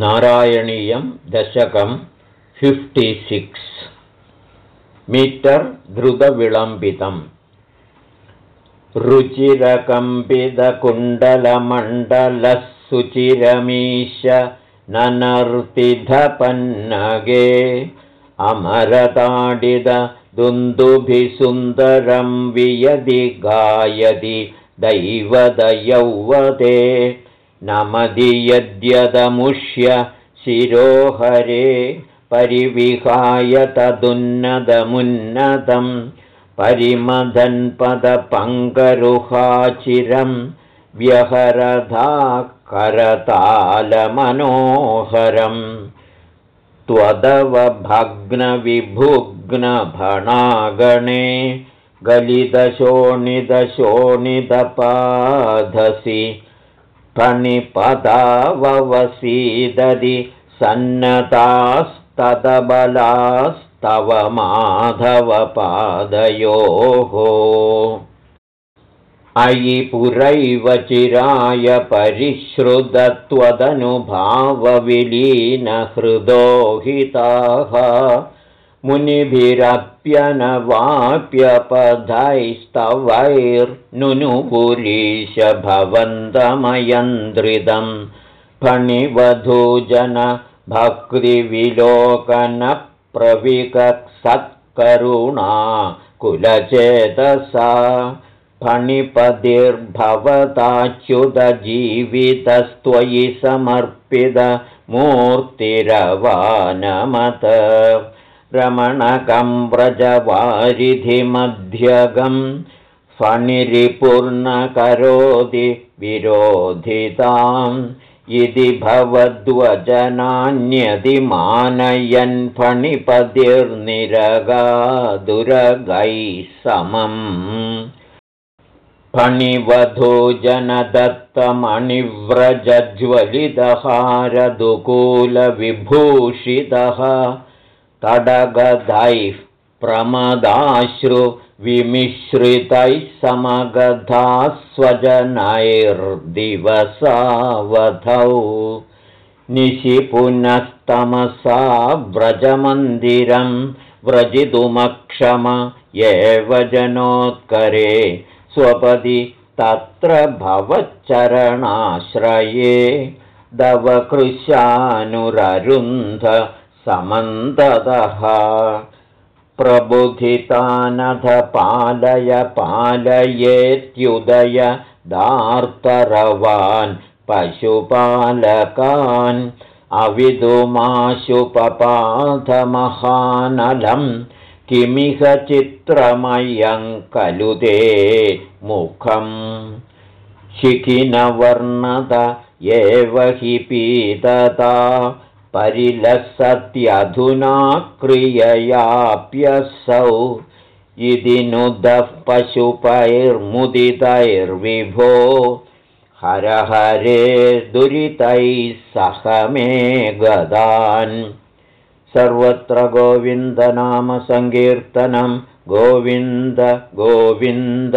नारायणीयं दशकं fifty six metre द्रुतविलम्बितम् रुचिरकम्पितकुण्डलमण्डलः सुचिरमीश ननर्तिधपन्नगे अमरताडिदुन्दुभिसुन्दरं वियदि गायति दैवदयौवते यद्यदमुष्य शिरोहरे परिविहाय तदुन्नतमुन्नतं परिमदन्पदपङ्करुहाचिरं व्यहरधा करतालमनोहरं त्वदवभग्नविभुग्नभणागणे गलितशोणितशोणितपाधसि फणिपदावसीदधि सन्नतास्तदबलास्तव माधवपादयोः। अयि पुरैव चिराय परिश्रुतत्वदनुभावविलीनहृदोहिताः मुनिभिरप्यनवाप्यपदैस्तवैर्नुनुपुरीश भवन्तमयन्द्रिदं फणिवधूजनभक्तिविलोकनप्रविकसत्करुणा कुलचेतसा। फणिपतिर्भवताच्युतजीवितस्त्वयि समर्पितमूर्तिरवानमत रमणकं व्रजवारिधिमध्यगं फणिरिपूर्णकरोति विरोधिताम्। इति भवद्वचनान्यतिमानयन् फणिपतिर्निरगादुरगैः समम्। फणिवधूजनदत्तमणिव्रजज्वलितहारदुकूलविभूषितः तडगधैः प्रमदाश्रुविमिश्रितैः समगधाः स्वजनैर्दिवसावधौ निशि पुनस्तमसा व्रजमन्दिरं व्रजितुमक्षम एव जनोत्करे। स्वपदि तत्र भवच्चरणाश्रये। दवकृशानुररुन्ध समन्ततः। प्रबुधितानध पालय पालयेत्युदय दार्तरवान् पशुपालकान् अविदुमाशुपपाधमहानलं किमिह चित्रमयं खलु ते मुखम्। शिखिनवर्णत एव हि पीतता परिलसत्यधुना क्रिययाप्यसौ इति नुदः पशुपैर्मुदितैर्विभो हर हरे दुरितैः सह मे गदान् सर्वत्र गोविन्दनामसङ्कीर्तनं गोविन्द गोविन्द